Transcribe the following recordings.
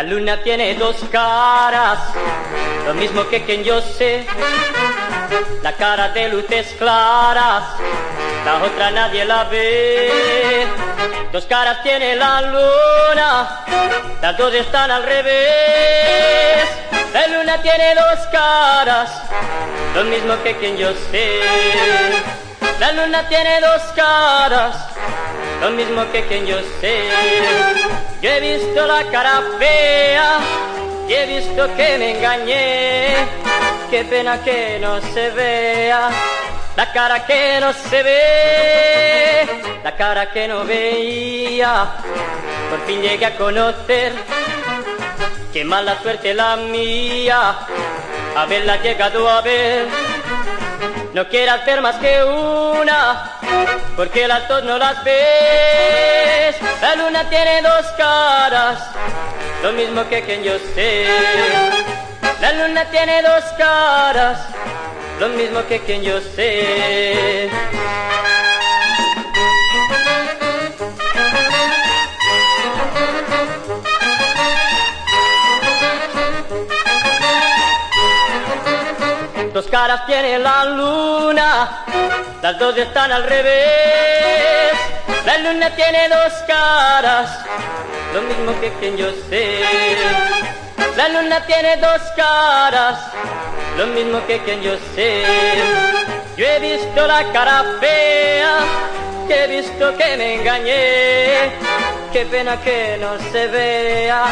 La luna tiene dos caras, lo mismo que quien yo sé. La cara de luces claras, la otra nadie la ve. Dos caras tiene la luna, las dos están al revés. La luna tiene dos caras, lo mismo que quien yo sé. La luna tiene dos caras, lo mismo que quien yo sé. Yo he visto la cara fea y he visto que me engañé. Qué pena que no se vea la cara que no se ve, la cara que no veía. Por fin llegué a conocer. Qué mala suerte la mía, haberla llegado a ver. No quieras ver más que una, porque las dos no las ves. Luna tiene dos caras, lo mismo que quien yo sé. La luna tiene dos caras, lo mismo que quien yo sé. Dos caras tiene la luna, las dos están al revés. La luna tiene dos caras, lo mismo que quien yo sé. La luna tiene dos caras, lo mismo que quien yo sé. Yo he visto la cara fea, que he visto que me engañé. Qué pena que no se vea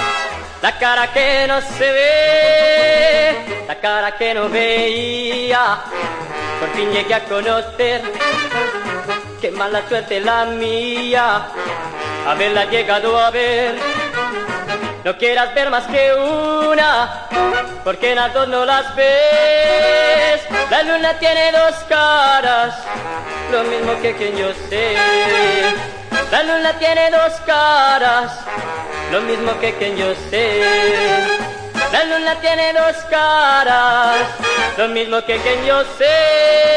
la cara que no se ve, la cara que no veía. Por fin llegué a conocer, qué mala suerte la mía, haberla llegado a ver. No quieras ver más que una, porque las dos no las ves. La luna tiene dos caras, lo mismo que quien yo sé. La luna tiene dos caras, lo mismo que quien yo sé. La luna tiene dos caras, lo mismo que quien yo sé.